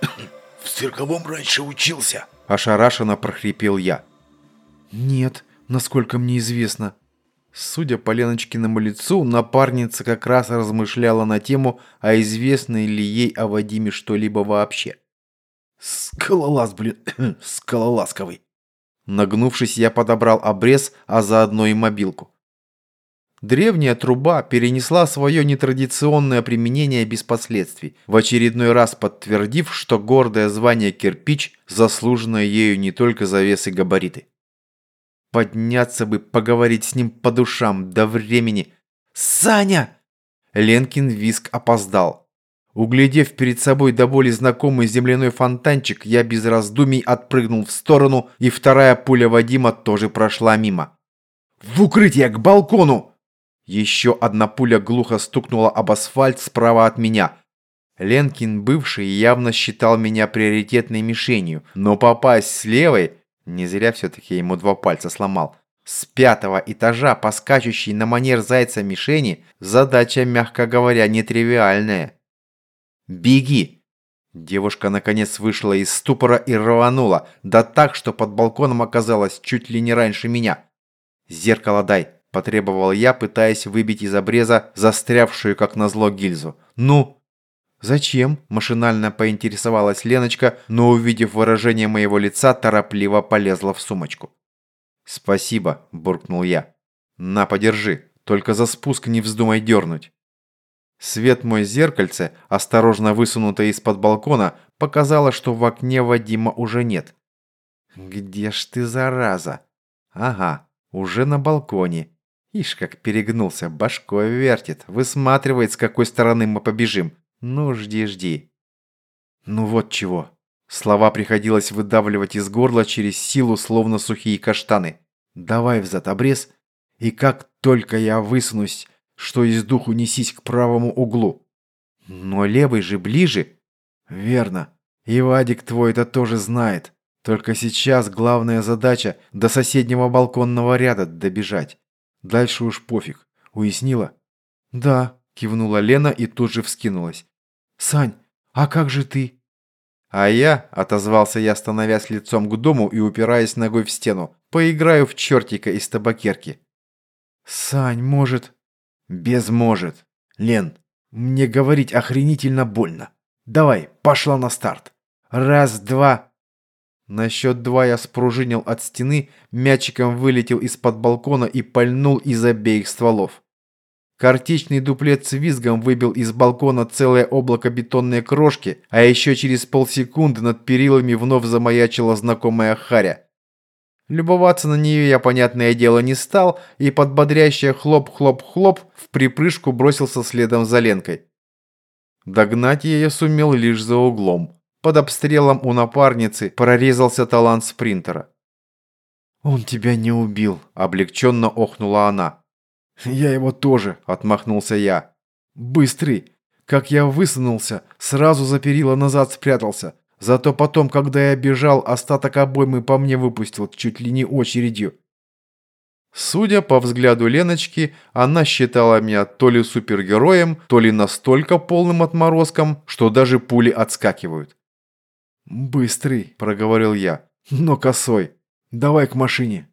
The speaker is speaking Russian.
цирковом раньше учился?» – ошарашенно прохрипел я. «Нет, насколько мне известно». Судя по Леночкиному лицу, напарница как раз размышляла на тему, а известно ли ей о Вадиме что-либо вообще. «Скалолаз, блин, скалолазковый!» Нагнувшись, я подобрал обрез, а заодно и мобилку. Древняя труба перенесла свое нетрадиционное применение без последствий, в очередной раз подтвердив, что гордое звание «кирпич» заслужено ею не только за вес и габариты. Подняться бы, поговорить с ним по душам до времени. «Саня!» Ленкин виск опоздал. Углядев перед собой до боли знакомый земляной фонтанчик, я без раздумий отпрыгнул в сторону, и вторая пуля Вадима тоже прошла мимо. «В укрытие, к балкону!» Еще одна пуля глухо стукнула об асфальт справа от меня. Ленкин, бывший, явно считал меня приоритетной мишенью, но попасть с левой, не зря все-таки ему два пальца сломал, с пятого этажа, поскачущей на манер зайца мишени, задача, мягко говоря, нетривиальная. «Беги!» Девушка наконец вышла из ступора и рванула, да так, что под балконом оказалась чуть ли не раньше меня. «Зеркало дай!» Потребовал я, пытаясь выбить из обреза застрявшую, как назло, гильзу. «Ну?» «Зачем?» – машинально поинтересовалась Леночка, но, увидев выражение моего лица, торопливо полезла в сумочку. «Спасибо», – буркнул я. «На, подержи, только за спуск не вздумай дернуть». Свет мой зеркальце, осторожно высунутое из-под балкона, показало, что в окне Вадима уже нет. «Где ж ты, зараза?» «Ага, уже на балконе. Ишь, как перегнулся, башкой вертит, высматривает, с какой стороны мы побежим. Ну, жди, жди. Ну вот чего. Слова приходилось выдавливать из горла через силу, словно сухие каштаны. Давай взад обрез, и как только я высунусь, что из духу несись к правому углу. Но левый же ближе. Верно. И Вадик твой это тоже знает. Только сейчас главная задача до соседнего балконного ряда добежать. Дальше уж пофиг. Уяснила? Да, кивнула Лена и тут же вскинулась. Сань, а как же ты? А я, отозвался я, становясь лицом к дому и упираясь ногой в стену, поиграю в чертика из табакерки. Сань, может... Без может. Лен, мне говорить охренительно больно. Давай, пошла на старт. Раз, два, на счет два я спружинил от стены, мячиком вылетел из-под балкона и пальнул из обеих стволов. Картечный дуплет с визгом выбил из балкона целое облако бетонной крошки, а еще через полсекунды над перилами вновь замаячила знакомая харя. Любоваться на нее я, понятное дело, не стал, и под хлоп-хлоп-хлоп вприпрыжку бросился следом за Ленкой. Догнать я сумел лишь за углом. Под обстрелом у напарницы прорезался талант спринтера. «Он тебя не убил», – облегченно охнула она. «Я его тоже», – отмахнулся я. «Быстрый. Как я высунулся, сразу за перила назад спрятался. Зато потом, когда я бежал, остаток обоймы по мне выпустил чуть ли не очередью». Судя по взгляду Леночки, она считала меня то ли супергероем, то ли настолько полным отморозком, что даже пули отскакивают. «Быстрый», – проговорил я, – «но косой. Давай к машине».